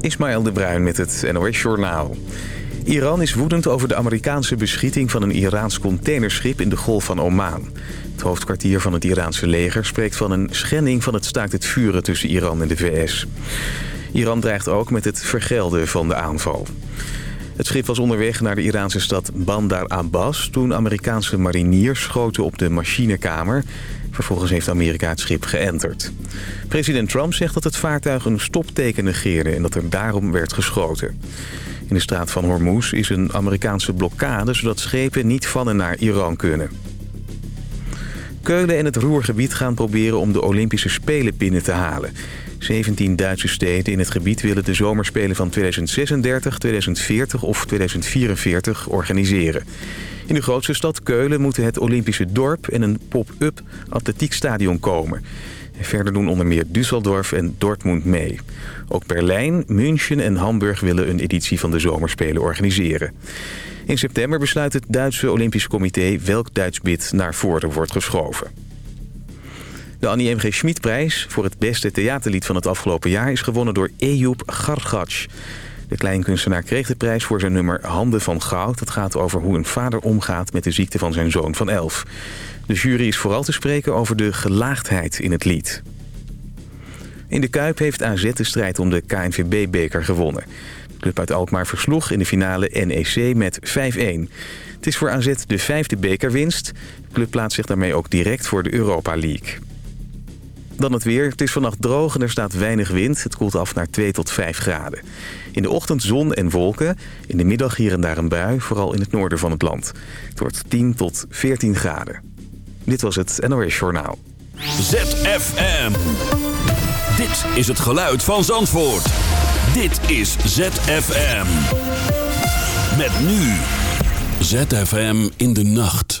Ismaël de Bruin met het NOS Journaal. Iran is woedend over de Amerikaanse beschieting van een Iraans containerschip in de Golf van Oman. Het hoofdkwartier van het Iraanse leger spreekt van een schending van het staakt het vuren tussen Iran en de VS. Iran dreigt ook met het vergelden van de aanval. Het schip was onderweg naar de Iraanse stad Bandar Abbas... toen Amerikaanse mariniers schoten op de machinekamer. Vervolgens heeft Amerika het schip geënterd. President Trump zegt dat het vaartuig een stopteken negeerde... en dat er daarom werd geschoten. In de straat van Hormuz is een Amerikaanse blokkade... zodat schepen niet van en naar Iran kunnen. Keulen en het Roergebied gaan proberen om de Olympische Spelen binnen te halen. 17 Duitse steden in het gebied willen de zomerspelen van 2036, 2040 of 2044 organiseren. In de grootste stad Keulen moeten het Olympische dorp en een pop-up atletiekstadion komen. En verder doen onder meer Düsseldorf en Dortmund mee. Ook Berlijn, München en Hamburg willen een editie van de zomerspelen organiseren. In september besluit het Duitse Olympisch Comité welk Duits bid naar voren wordt geschoven. De Annie M.G. Schmid-prijs voor het beste theaterlied van het afgelopen jaar... is gewonnen door Ejoep Gargac. De kleinkunstenaar kreeg de prijs voor zijn nummer Handen van Goud. Dat gaat over hoe een vader omgaat met de ziekte van zijn zoon van elf. De jury is vooral te spreken over de gelaagdheid in het lied. In de Kuip heeft AZ de strijd om de KNVB-beker gewonnen. De club uit Alkmaar versloeg in de finale NEC met 5-1. Het is voor AZ de vijfde bekerwinst. De club plaatst zich daarmee ook direct voor de Europa League. Dan het weer. Het is vannacht droog en er staat weinig wind. Het koelt af naar 2 tot 5 graden. In de ochtend zon en wolken. In de middag hier en daar een bui, vooral in het noorden van het land. Het wordt 10 tot 14 graden. Dit was het NOS Journaal. ZFM. Dit is het geluid van Zandvoort. Dit is ZFM. Met nu. ZFM in de nacht.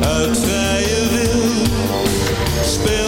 Uit vrije wil speelt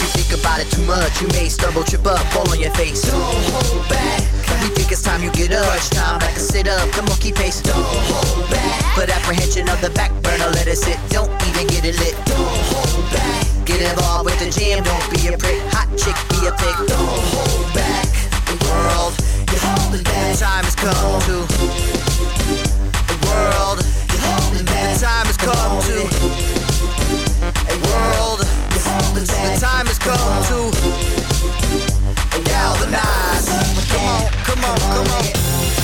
you think about it too much, you may stumble, trip up, fall on your face. Don't hold back. Think it's time you get up. Time, sit up. Don't hold back. Put apprehension on the back burner, let it sit. Don't even get it lit. Don't hold back. Get involved with the jam, don't be a prick. Hot chick, be a pick. Don't hold back the world. You're holding back. The time has come to the world. You're holding back. The time has come to a world. You're holding back. The time has come to galvanize. Come on, come on, come on.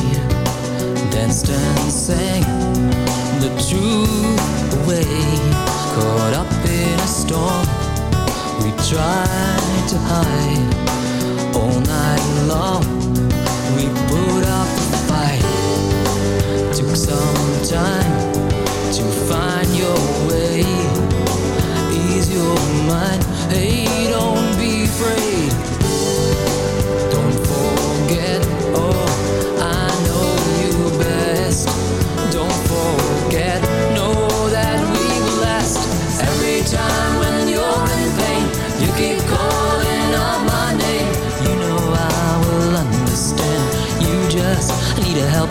Danced and sang the truth away. Caught up in a storm. We tried to hide all night long. We put up a fight. Took some time to find your way. Ease your mind. Hey, don't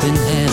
helping hand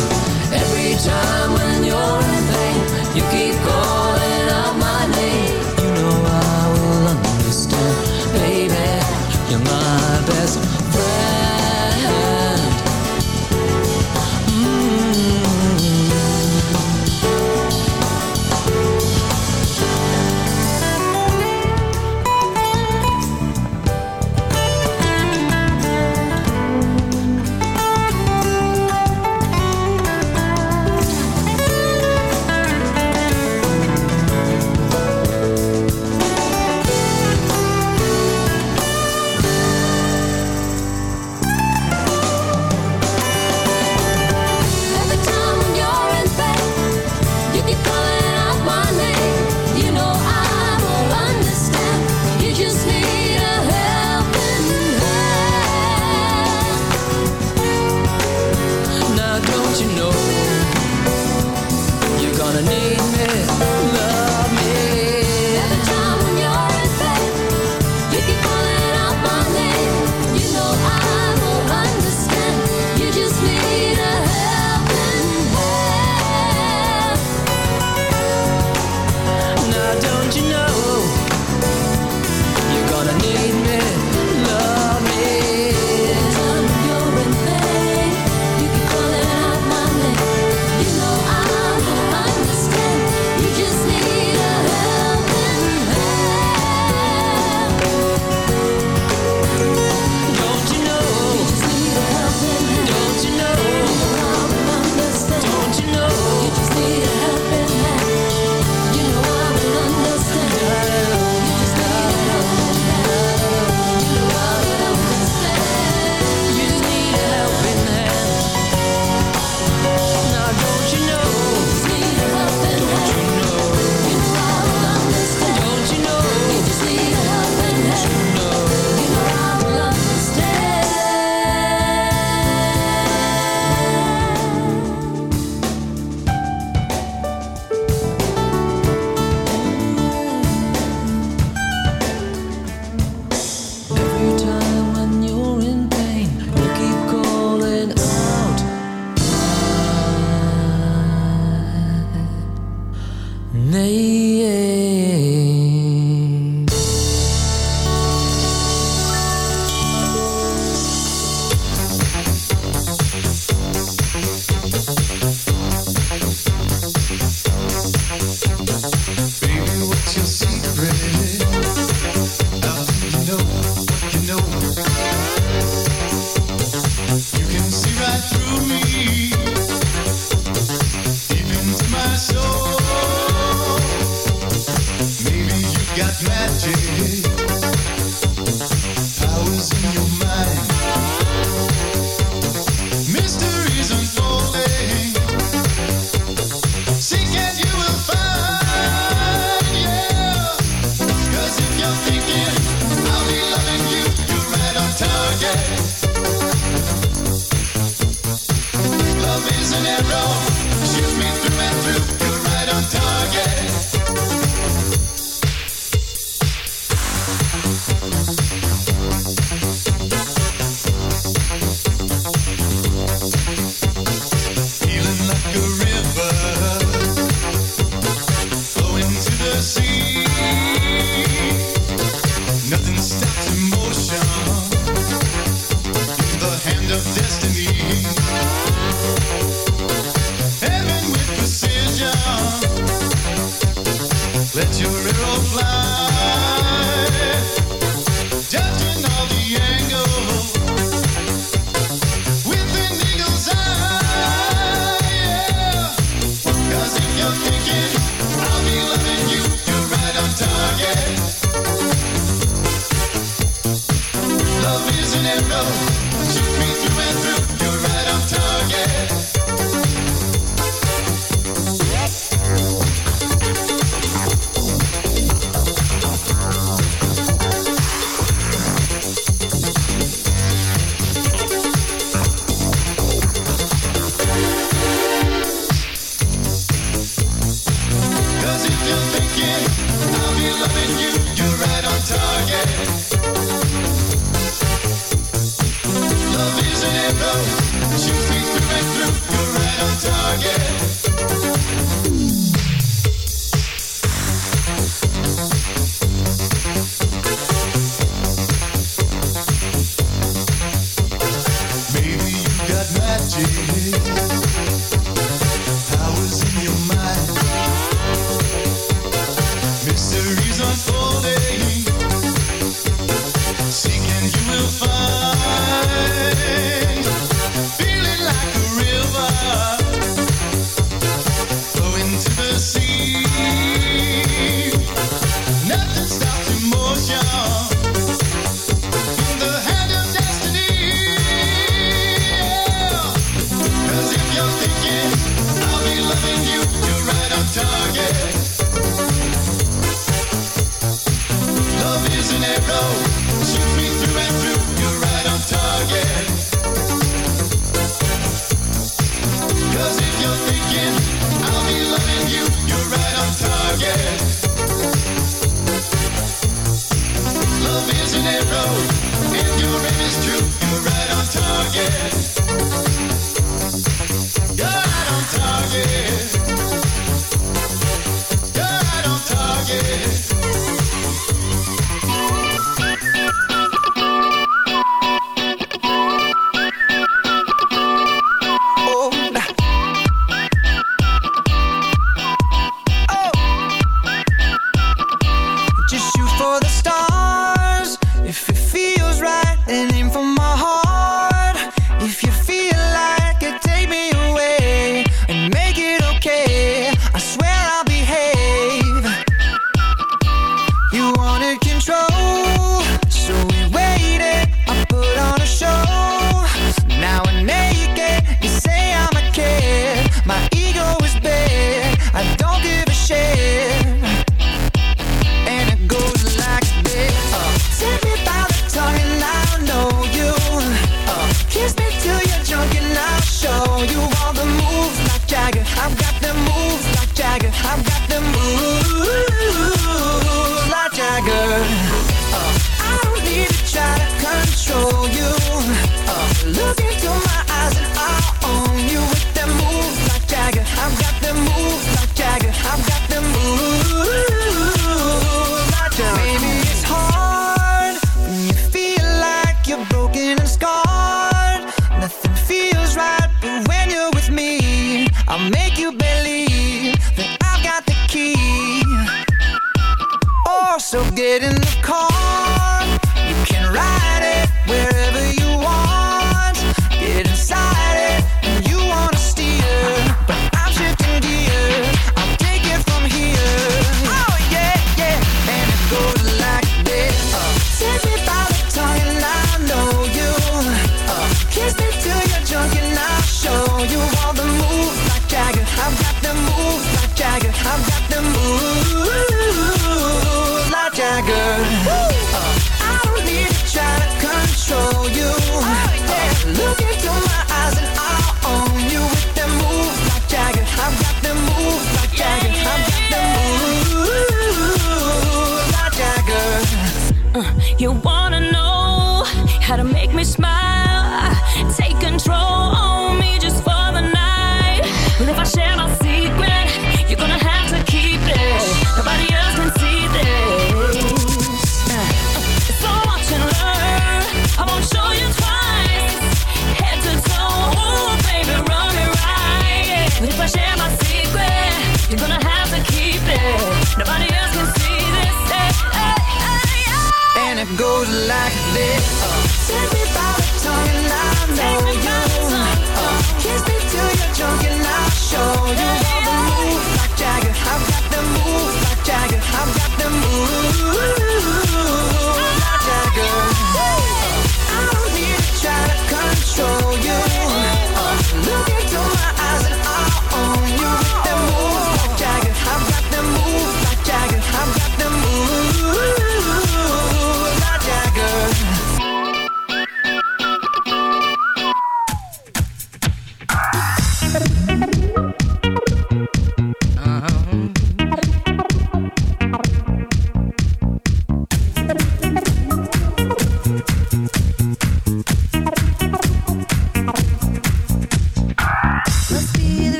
look into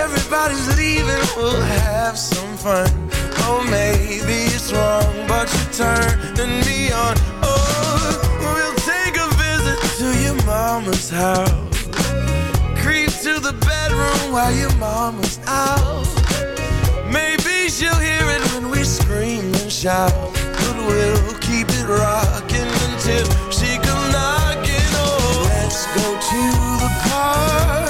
Everybody's leaving, we'll have some fun. Oh, maybe it's wrong, but you're turning me on. Oh, we'll take a visit to your mama's house. Creep to the bedroom while your mama's out. Maybe she'll hear it when we scream and shout. But we'll keep it rocking until she comes knocking. Oh, let's go to the park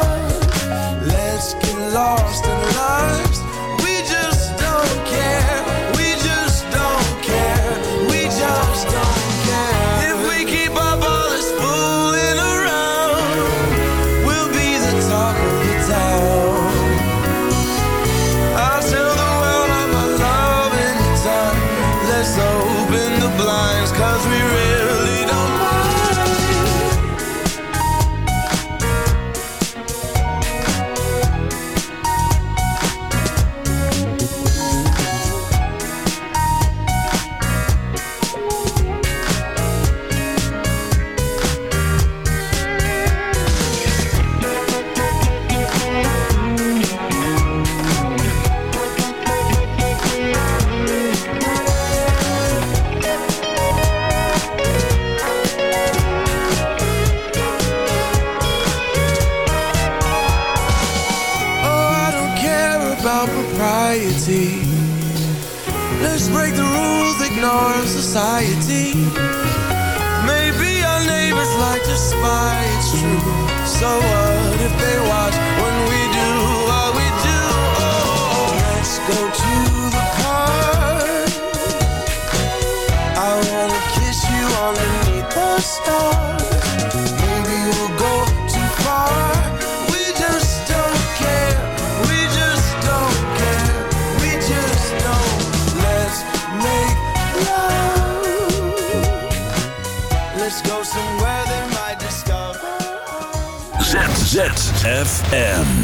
about propriety. Let's break the rules, ignore society. Maybe our neighbors like to spy, it's true. So what if they watch when we do what we do? Oh, let's go to the park. I wanna kiss you underneath the stars. ZFM.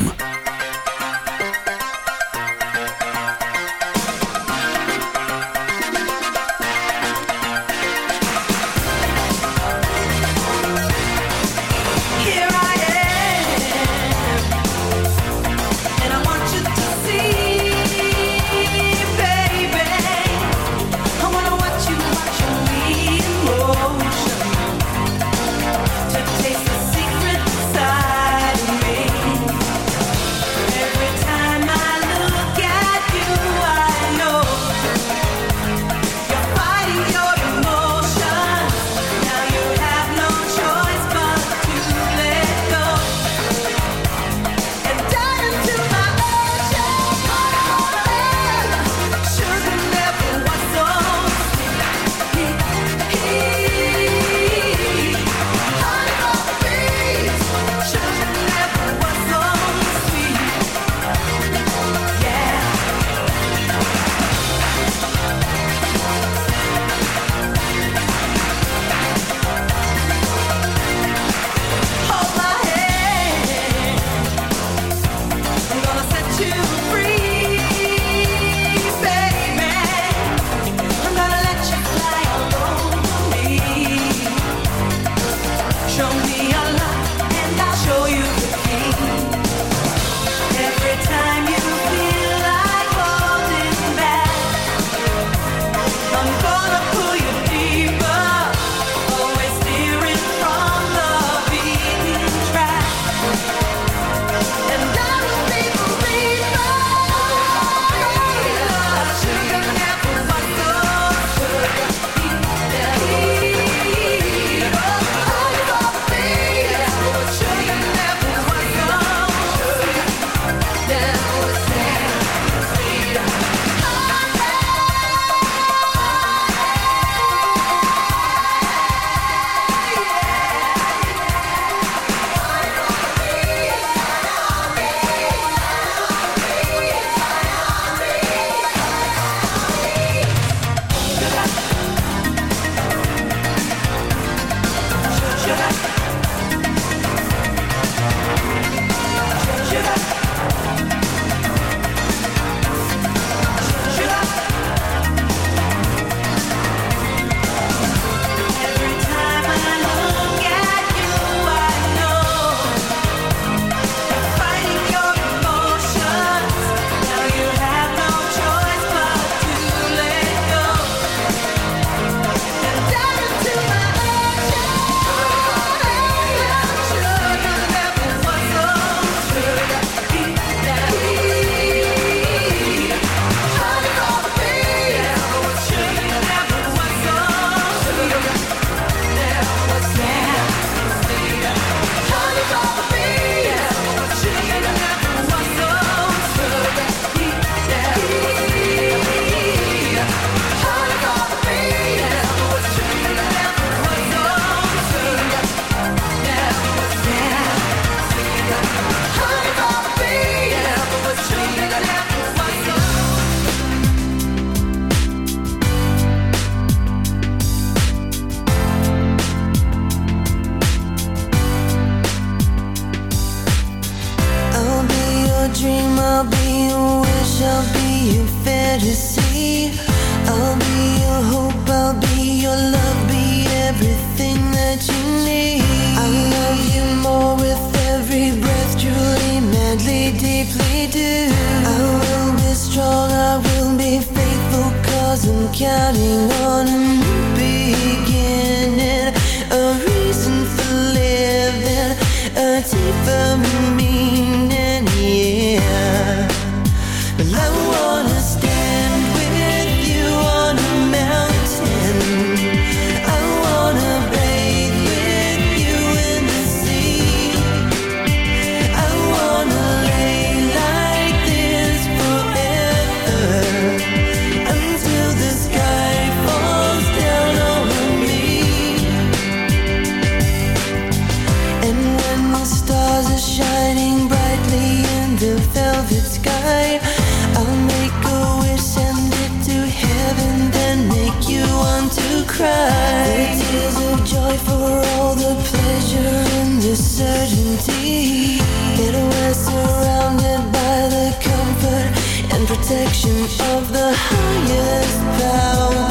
The tears of joy for all the pleasure and the certainty that we're surrounded by the comfort and protection of the highest power.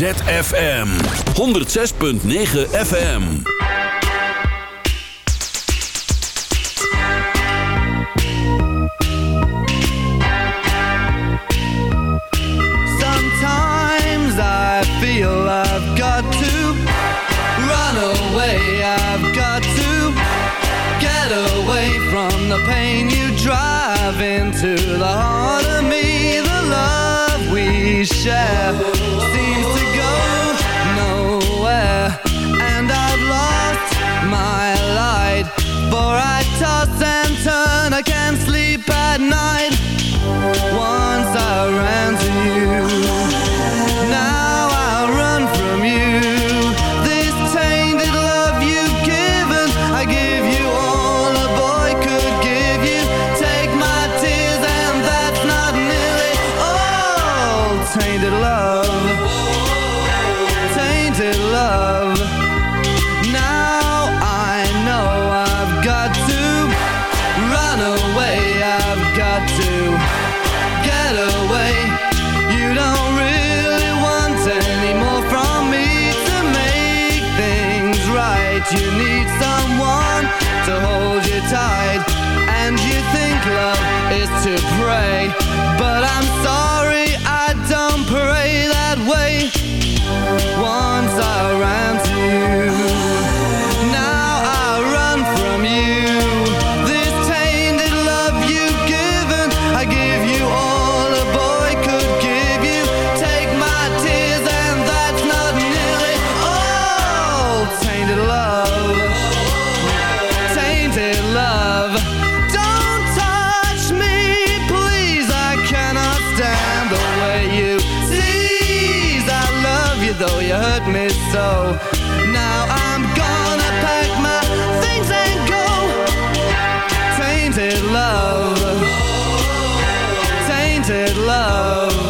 ZFM. 106.9 FM Sometimes I feel I've got to Run away, I've got to Get away from the pain you drive Into. The heart of me The love we share. For I toss and turn, I can't sleep at night. Once I ran to you. said love.